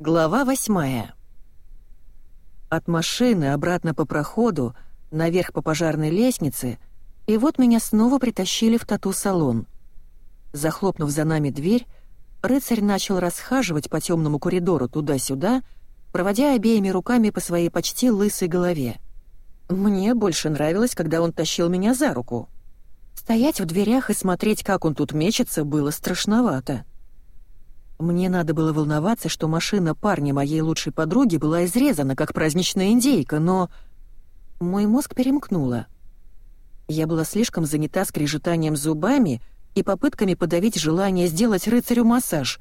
Глава восьмая. От машины обратно по проходу, наверх по пожарной лестнице, и вот меня снова притащили в тату-салон. Захлопнув за нами дверь, рыцарь начал расхаживать по темному коридору туда-сюда, проводя обеими руками по своей почти лысой голове. Мне больше нравилось, когда он тащил меня за руку. Стоять в дверях и смотреть, как он тут мечется, было страшновато. Мне надо было волноваться, что машина парня моей лучшей подруги была изрезана, как праздничная индейка, но... Мой мозг перемкнуло. Я была слишком занята скрежетанием зубами и попытками подавить желание сделать рыцарю массаж,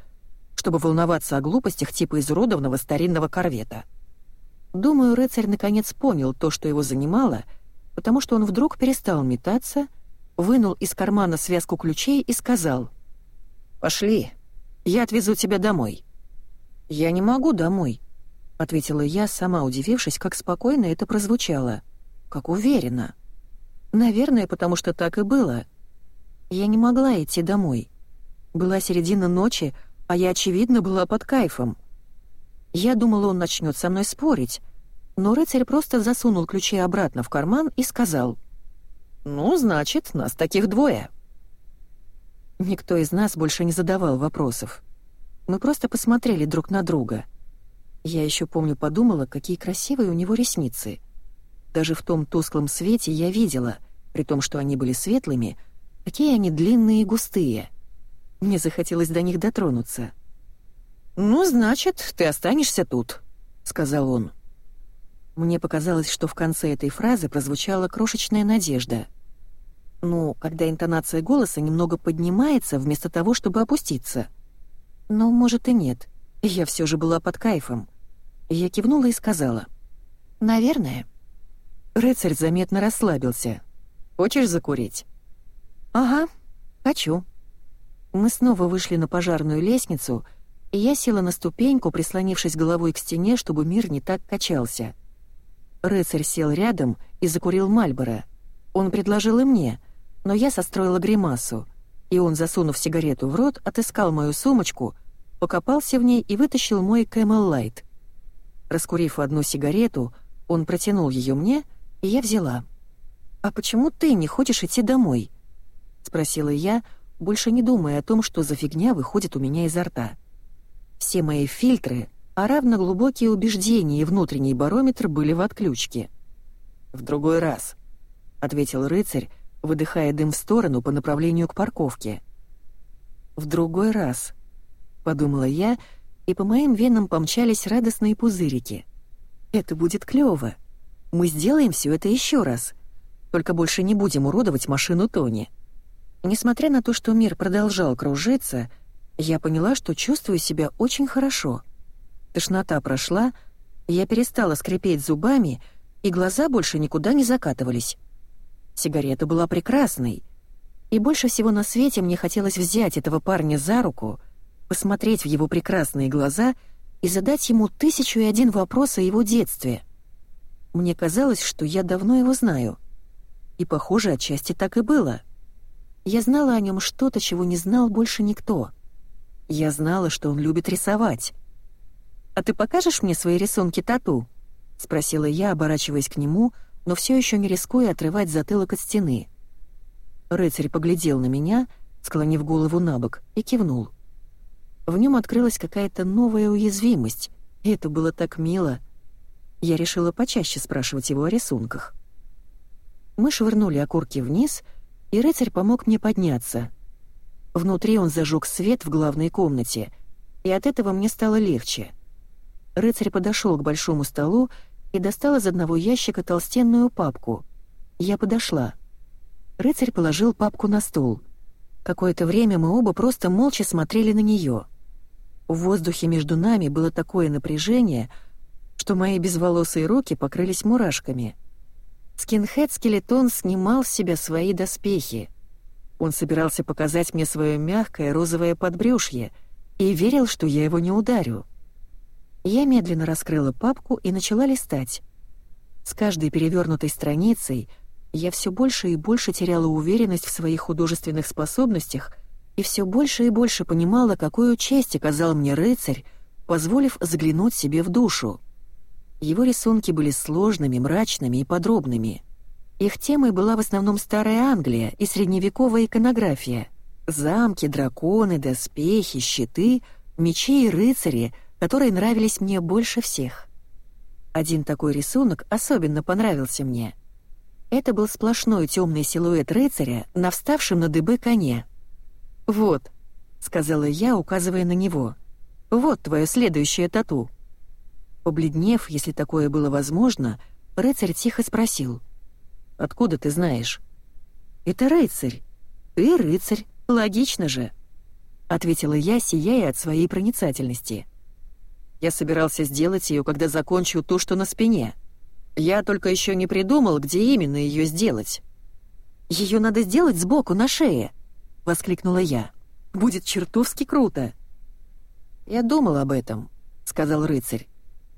чтобы волноваться о глупостях типа изуродованного старинного корвета. Думаю, рыцарь наконец понял то, что его занимало, потому что он вдруг перестал метаться, вынул из кармана связку ключей и сказал «Пошли». Я отвезу тебя домой». «Я не могу домой», — ответила я, сама удивившись, как спокойно это прозвучало. Как уверенно. Наверное, потому что так и было. Я не могла идти домой. Была середина ночи, а я, очевидно, была под кайфом. Я думала, он начнет со мной спорить, но рыцарь просто засунул ключи обратно в карман и сказал, «Ну, значит, нас таких двое». Никто из нас больше не задавал вопросов. Мы просто посмотрели друг на друга. Я еще помню, подумала, какие красивые у него ресницы. Даже в том тусклом свете я видела, при том, что они были светлыми, какие они длинные и густые. Мне захотелось до них дотронуться. «Ну, значит, ты останешься тут», — сказал он. Мне показалось, что в конце этой фразы прозвучала крошечная надежда — ну, когда интонация голоса немного поднимается вместо того, чтобы опуститься. Но, может, и нет. Я все же была под кайфом. Я кивнула и сказала. «Наверное». Рыцарь заметно расслабился. «Хочешь закурить?» «Ага, хочу». Мы снова вышли на пожарную лестницу, и я села на ступеньку, прислонившись головой к стене, чтобы мир не так качался. Рыцарь сел рядом и закурил Мальборо. Он предложил и мне — но я состроила гримасу, и он, засунув сигарету в рот, отыскал мою сумочку, покопался в ней и вытащил мой Camel Light. Раскурив одну сигарету, он протянул ее мне, и я взяла. «А почему ты не хочешь идти домой?» — спросила я, больше не думая о том, что за фигня выходит у меня изо рта. Все мои фильтры, а равно глубокие убеждения и внутренний барометр были в отключке. «В другой раз», — ответил рыцарь, выдыхая дым в сторону по направлению к парковке. «В другой раз», — подумала я, и по моим венам помчались радостные пузырики. «Это будет клёво. Мы сделаем все это еще раз. Только больше не будем уродовать машину Тони». Несмотря на то, что мир продолжал кружиться, я поняла, что чувствую себя очень хорошо. Тошнота прошла, я перестала скрипеть зубами, и глаза больше никуда не закатывались. Сигарета была прекрасной. И больше всего на свете мне хотелось взять этого парня за руку, посмотреть в его прекрасные глаза и задать ему тысячу и один вопрос о его детстве. Мне казалось, что я давно его знаю. И, похоже, отчасти так и было. Я знала о нем что-то, чего не знал больше никто. Я знала, что он любит рисовать. «А ты покажешь мне свои рисунки тату?» — спросила я, оборачиваясь к нему — но все еще не рискуя отрывать затылок от стены. Рыцарь поглядел на меня, склонив голову на бок, и кивнул. В нем открылась какая-то новая уязвимость, и это было так мило. Я решила почаще спрашивать его о рисунках. Мы швырнули окурки вниз, и рыцарь помог мне подняться. Внутри он зажег свет в главной комнате, и от этого мне стало легче. Рыцарь подошел к большому столу и достал из одного ящика толстенную папку. Я подошла. Рыцарь положил папку на стол. Какое-то время мы оба просто молча смотрели на нее. В воздухе между нами было такое напряжение, что мои безволосые руки покрылись мурашками. Скинхед-скелетон снимал с себя свои доспехи. Он собирался показать мне свое мягкое розовое подбрюшье и верил, что я его не ударю. Я медленно раскрыла папку и начала листать. С каждой перевернутой страницей я все больше и больше теряла уверенность в своих художественных способностях и все больше и больше понимала, какую честь оказал мне рыцарь, позволив заглянуть себе в душу. Его рисунки были сложными, мрачными и подробными. Их темой была в основном Старая Англия и средневековая иконография. Замки, драконы, доспехи, щиты, мечи и рыцари, которые нравились мне больше всех. Один такой рисунок особенно понравился мне. Это был сплошной темный силуэт рыцаря на вставшем на дыбы коне. «Вот», — сказала я, указывая на него, — «вот твое следующее тату». Побледнев, если такое было возможно, рыцарь тихо спросил. «Откуда ты знаешь?» «Это рыцарь. Ты рыцарь, логично же», — ответила я, сияя от своей проницательности. Я собирался сделать ее, когда закончу то, что на спине. Я только еще не придумал, где именно ее сделать. Ее надо сделать сбоку, на шее», — воскликнула я. «Будет чертовски круто». «Я думал об этом», — сказал рыцарь.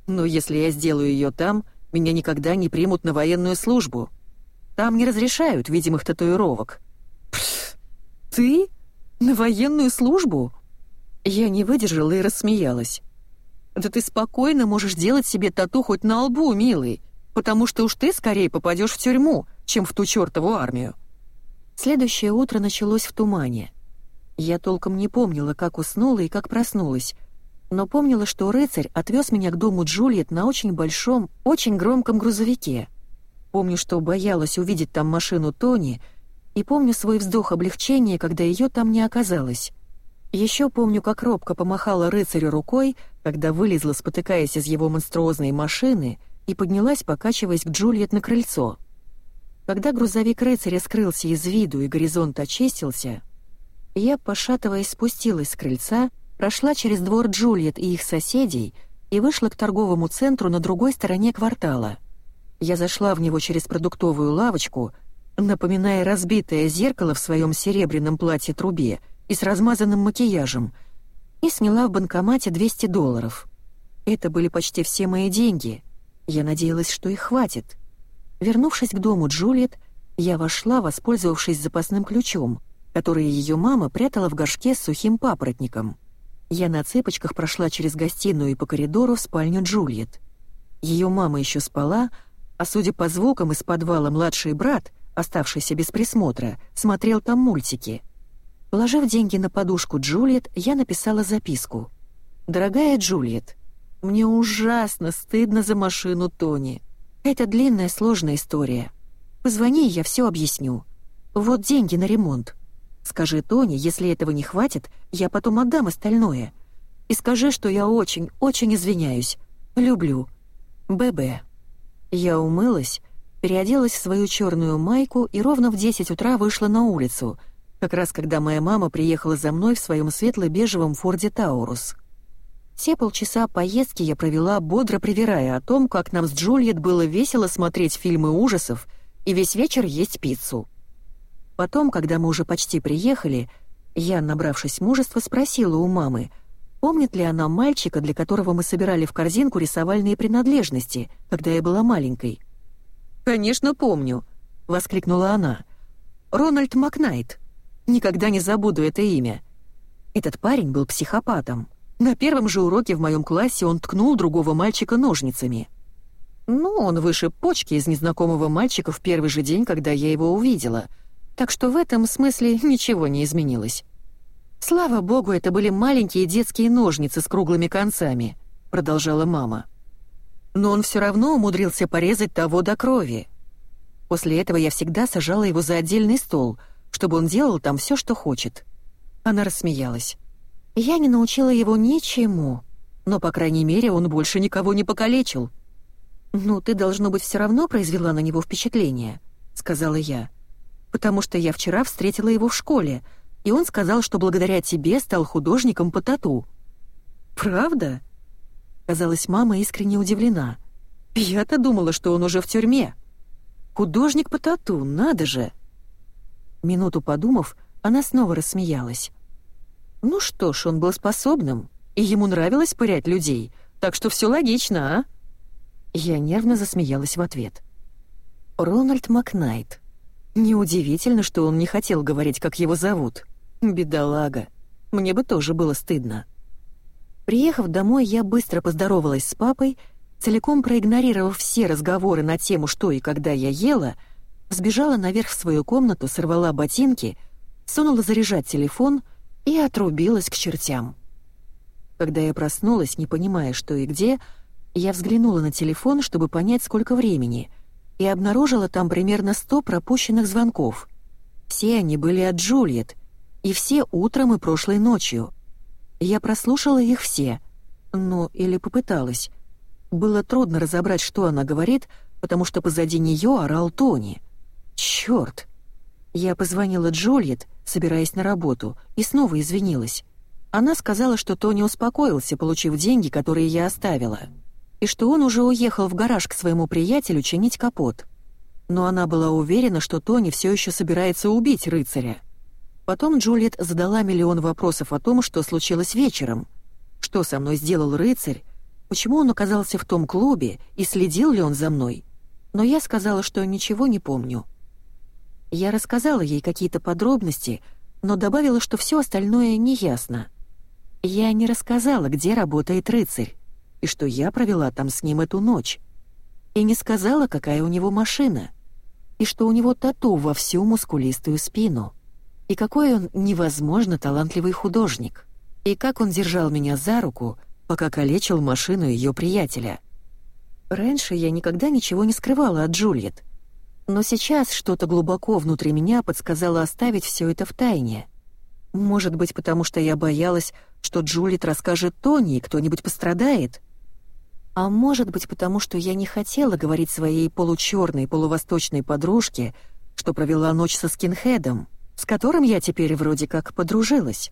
Но если я сделаю ее там, меня никогда не примут на военную службу. Там не разрешают видимых татуировок. Пф, ты? На военную службу? Я не выдержала и рассмеялась. Да ты спокойно можешь делать себе тату хоть на лбу, милый, потому что уж ты скорее попадешь в тюрьму, чем в ту чертову армию. Следующее утро началось в тумане. Я толком не помнила, как уснула и как проснулась, но помнила, что рыцарь отвез меня к дому Джульет на очень большом, очень громком грузовике. Помню, что боялась увидеть там машину Тони, и помню свой вздох облегчения, когда ее там не оказалось. Еще помню, как робко помахала рыцарю рукой, когда вылезла, спотыкаясь из его монструозной машины, и поднялась, покачиваясь к Джульет на крыльцо. Когда грузовик рыцаря скрылся из виду и горизонт очистился, я, пошатываясь, спустилась с крыльца прошла через двор Джульет и их соседей и вышла к торговому центру на другой стороне квартала. Я зашла в него через продуктовую лавочку, напоминая разбитое зеркало в своем серебряном платье-трубе и с размазанным макияжем, и сняла в банкомате 200 долларов. Это были почти все мои деньги. Я надеялась, что их хватит. Вернувшись к дому Джульет, я вошла, воспользовавшись запасным ключом, который ее мама прятала в горшке с сухим папоротником. Я на цепочках прошла через гостиную и по коридору в спальню Джульет. Ее мама еще спала, а судя по звукам из подвала младший брат, оставшийся без присмотра, смотрел там мультики. Положив деньги на подушку Джульет, я написала записку. «Дорогая Джульет, мне ужасно стыдно за машину Тони. Это длинная сложная история. Позвони, я все объясню. Вот деньги на ремонт. Скажи Тони, если этого не хватит, я потом отдам остальное. И скажи, что я очень, очень извиняюсь. Люблю. ББ. Я умылась, переоделась в свою черную майку и ровно в 10 утра вышла на улицу, как раз когда моя мама приехала за мной в своем светло-бежевом Форде Таурус. Все полчаса поездки я провела, бодро привирая о том, как нам с Джульет было весело смотреть фильмы ужасов и весь вечер есть пиццу. Потом, когда мы уже почти приехали, я, набравшись мужества, спросила у мамы, помнит ли она мальчика, для которого мы собирали в корзинку рисовальные принадлежности, когда я была маленькой. «Конечно, помню», — воскликнула она. «Рональд Макнайт. Никогда не забуду это имя. Этот парень был психопатом. На первом же уроке в моем классе он ткнул другого мальчика ножницами. Ну, он вышиб почки из незнакомого мальчика в первый же день, когда я его увидела — так что в этом смысле ничего не изменилось. «Слава богу, это были маленькие детские ножницы с круглыми концами», — продолжала мама. «Но он все равно умудрился порезать того до крови. После этого я всегда сажала его за отдельный стол, чтобы он делал там все, что хочет». Она рассмеялась. «Я не научила его ничему, но, по крайней мере, он больше никого не покалечил». «Ну, ты, должно быть, все равно произвела на него впечатление», — сказала я потому что я вчера встретила его в школе, и он сказал, что благодаря тебе стал художником по тату». «Правда?» Казалось, мама искренне удивлена. «Я-то думала, что он уже в тюрьме». «Художник по тату, надо же!» Минуту подумав, она снова рассмеялась. «Ну что ж, он был способным, и ему нравилось пырять людей, так что все логично, а?» Я нервно засмеялась в ответ. «Рональд Макнайт. Неудивительно, что он не хотел говорить, как его зовут. Бедолага. Мне бы тоже было стыдно. Приехав домой, я быстро поздоровалась с папой, целиком проигнорировав все разговоры на тему, что и когда я ела, сбежала наверх в свою комнату, сорвала ботинки, сунула заряжать телефон и отрубилась к чертям. Когда я проснулась, не понимая, что и где, я взглянула на телефон, чтобы понять, сколько времени, и обнаружила там примерно сто пропущенных звонков. Все они были от Джульет, и все утром и прошлой ночью. Я прослушала их все. Ну, или попыталась. Было трудно разобрать, что она говорит, потому что позади нее орал Тони. Черт! Я позвонила Джульет, собираясь на работу, и снова извинилась. Она сказала, что Тони успокоился, получив деньги, которые я оставила, и что он уже уехал в гараж к своему приятелю чинить капот. Но она была уверена, что Тони все еще собирается убить рыцаря. Потом Джульет задала миллион вопросов о том, что случилось вечером. Что со мной сделал рыцарь? Почему он оказался в том клубе и следил ли он за мной? Но я сказала, что ничего не помню. Я рассказала ей какие-то подробности, но добавила, что все остальное неясно. Я не рассказала, где работает рыцарь, и что я провела там с ним эту ночь. И не сказала, какая у него машина, и что у него тату во всю мускулистую спину. И какой он невозможно талантливый художник. И как он держал меня за руку, пока калечил машину ее приятеля. Раньше я никогда ничего не скрывала от Джульет. Но сейчас что-то глубоко внутри меня подсказало оставить все это в тайне. Может быть, потому что я боялась, что Джулит расскажет Тони, и кто-нибудь пострадает? А может быть, потому что я не хотела говорить своей получерной полувосточной подружке, что провела ночь со скинхедом, с которым я теперь вроде как подружилась.